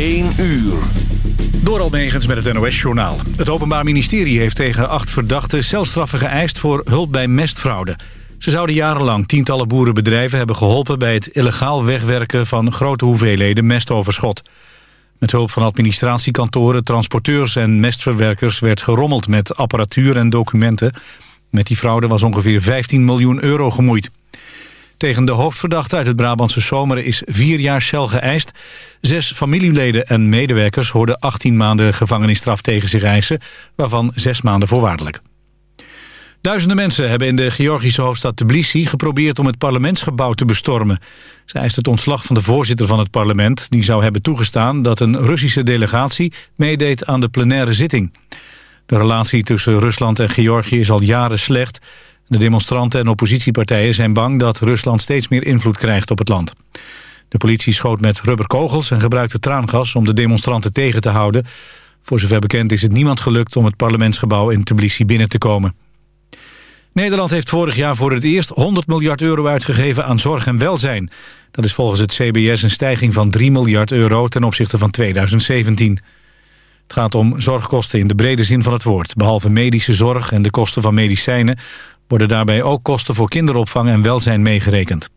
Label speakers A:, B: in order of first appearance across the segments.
A: 1 uur.
B: Door Almegens met het NOS-journaal. Het Openbaar Ministerie heeft tegen acht verdachten celstraffen geëist voor hulp bij mestfraude. Ze zouden jarenlang tientallen boerenbedrijven hebben geholpen... bij het illegaal wegwerken van grote hoeveelheden mestoverschot. Met hulp van administratiekantoren, transporteurs en mestverwerkers... werd gerommeld met apparatuur en documenten. Met die fraude was ongeveer 15 miljoen euro gemoeid. Tegen de hoofdverdachte uit het Brabantse Zomeren is vier jaar cel geëist. Zes familieleden en medewerkers hoorden 18 maanden gevangenisstraf tegen zich eisen... waarvan zes maanden voorwaardelijk. Duizenden mensen hebben in de Georgische hoofdstad Tbilisi geprobeerd om het parlementsgebouw te bestormen. Ze eist het ontslag van de voorzitter van het parlement. Die zou hebben toegestaan dat een Russische delegatie meedeed aan de plenaire zitting. De relatie tussen Rusland en Georgië is al jaren slecht. De demonstranten en oppositiepartijen zijn bang dat Rusland steeds meer invloed krijgt op het land. De politie schoot met rubberkogels en gebruikte traangas om de demonstranten tegen te houden. Voor zover bekend is het niemand gelukt om het parlementsgebouw in Tbilisi binnen te komen. Nederland heeft vorig jaar voor het eerst 100 miljard euro uitgegeven aan zorg en welzijn. Dat is volgens het CBS een stijging van 3 miljard euro ten opzichte van 2017. Het gaat om zorgkosten in de brede zin van het woord. Behalve medische zorg en de kosten van medicijnen... worden daarbij ook kosten voor kinderopvang en welzijn meegerekend.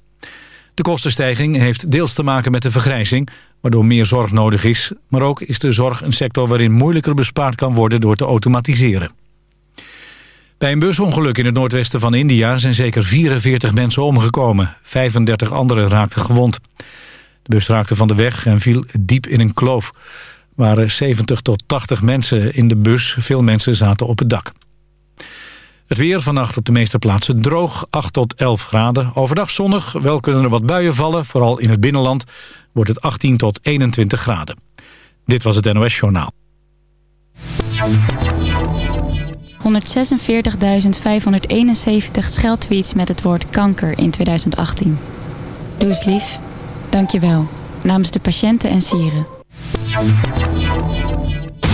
B: De kostenstijging heeft deels te maken met de vergrijzing... waardoor meer zorg nodig is. Maar ook is de zorg een sector waarin moeilijker bespaard kan worden door te automatiseren. Bij een busongeluk in het noordwesten van India zijn zeker 44 mensen omgekomen. 35 anderen raakten gewond. De bus raakte van de weg en viel diep in een kloof. Er waren 70 tot 80 mensen in de bus. Veel mensen zaten op het dak. Het weer vannacht op de meeste plaatsen droog, 8 tot 11 graden. Overdag zonnig, wel kunnen er wat buien vallen. Vooral in het binnenland wordt het 18 tot 21 graden. Dit was het NOS Journaal.
C: 146.571 scheldtweets met het woord kanker in 2018. Doe eens lief. Dank je wel. Namens de patiënten en sieren.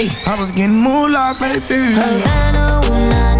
D: me. I
E: was getting moolah, baby.
D: Havana,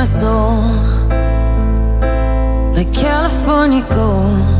D: my
F: soul, like California gold.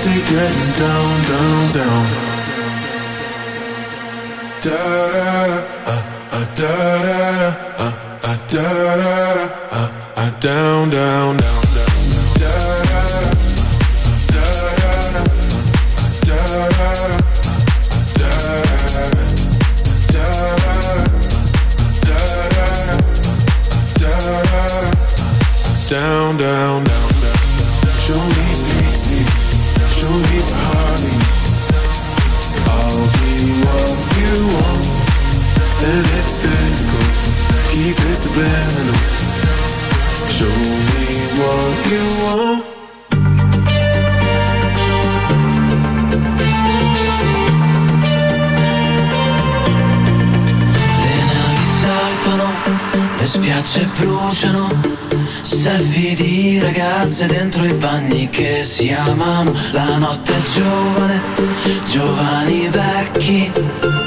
G: To getting down, down, down. Da da da, uh, uh, da da da, uh, uh, da da da, uh, uh, down, down, down, Subliminal. Show me what you want.
H: Le navi salpano, le spiagge bruciano, selfie di ragazze dentro i bagni che si amano. La notte è giovane, giovani vecchi.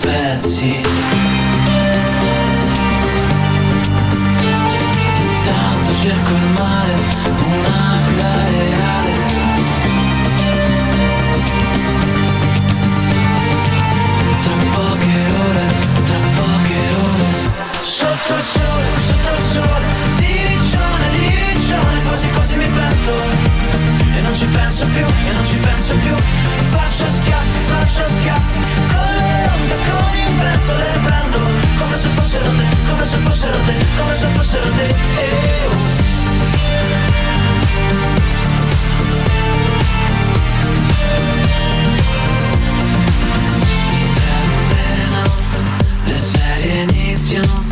H: Pezzi. Intanto cerco il mare, un'aquila reale. Tra poche ore, tra poche ore Sotto il sole, sotto il sole Di riccione, di riccione Quasi quasi mi pento ci penso più, e non ci penso più. Faccio schiaffi, faccio schiaffi Con le onde, con il vento Le prendo. Come se fossero te Come se fossero te, come se fossero te. E serie iniziano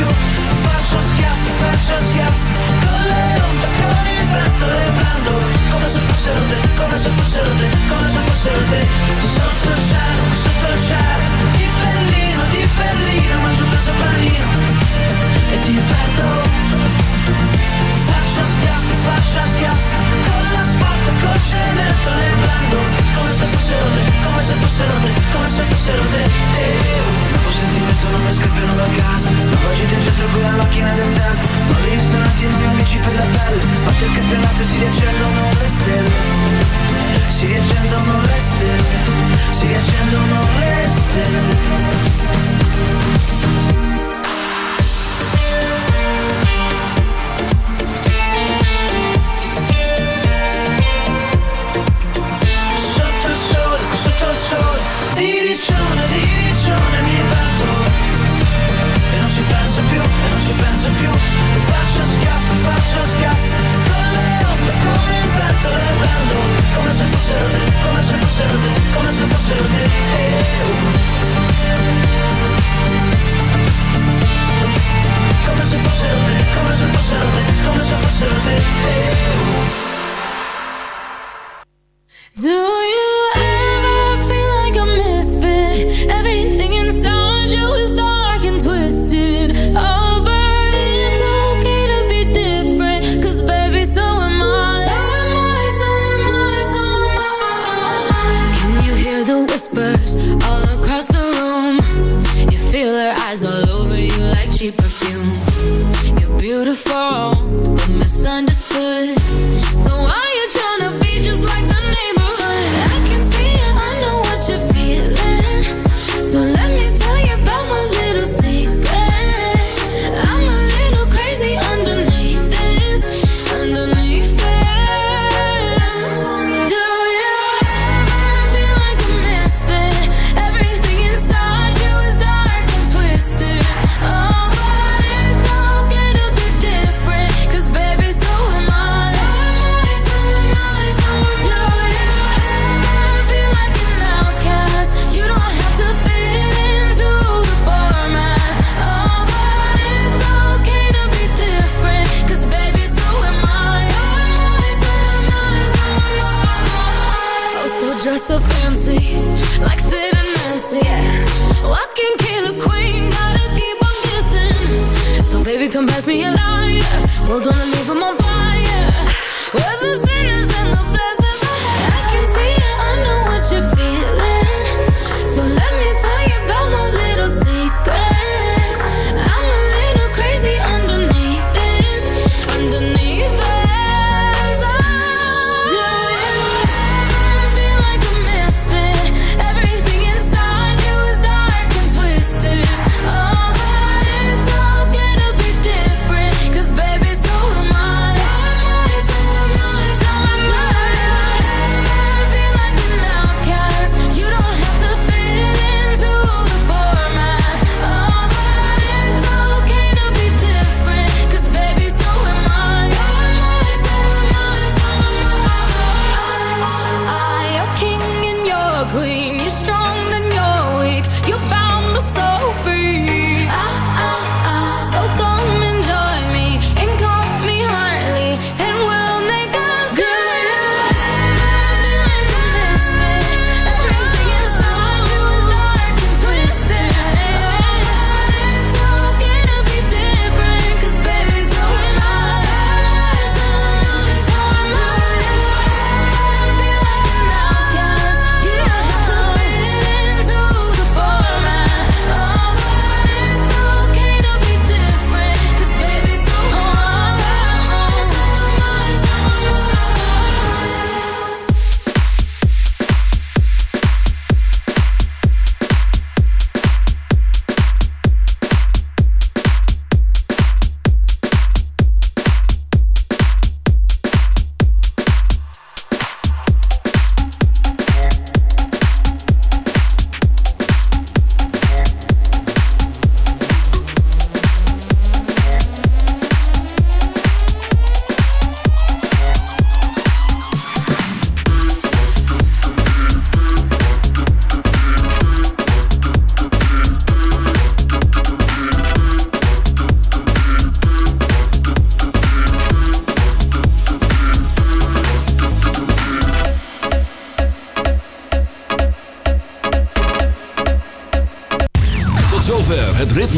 H: più Faccio schiaffi, faccio schiaffi Con le onde, con il vento Le prendo come se fossero te Come se fossero te, come se fossero te Sotto il cielo, sotto il cielo Di Berlino, di Berlino Mangio questo panino E ti perdo se fossero te Come se fossero te, come se fossero te eh, Nuovo sentimento non mi scappano da casa Nuova gita in centro con la macchina del tempo Nuovi ristoranti, nuovi amici per la pelle Parte il campionato e si riaccendono le stelle Si riaccendono le stelle Si riaccendono le stelle
I: come se fosse lui, come se fosse lui. Come
A: se fosse lui, come.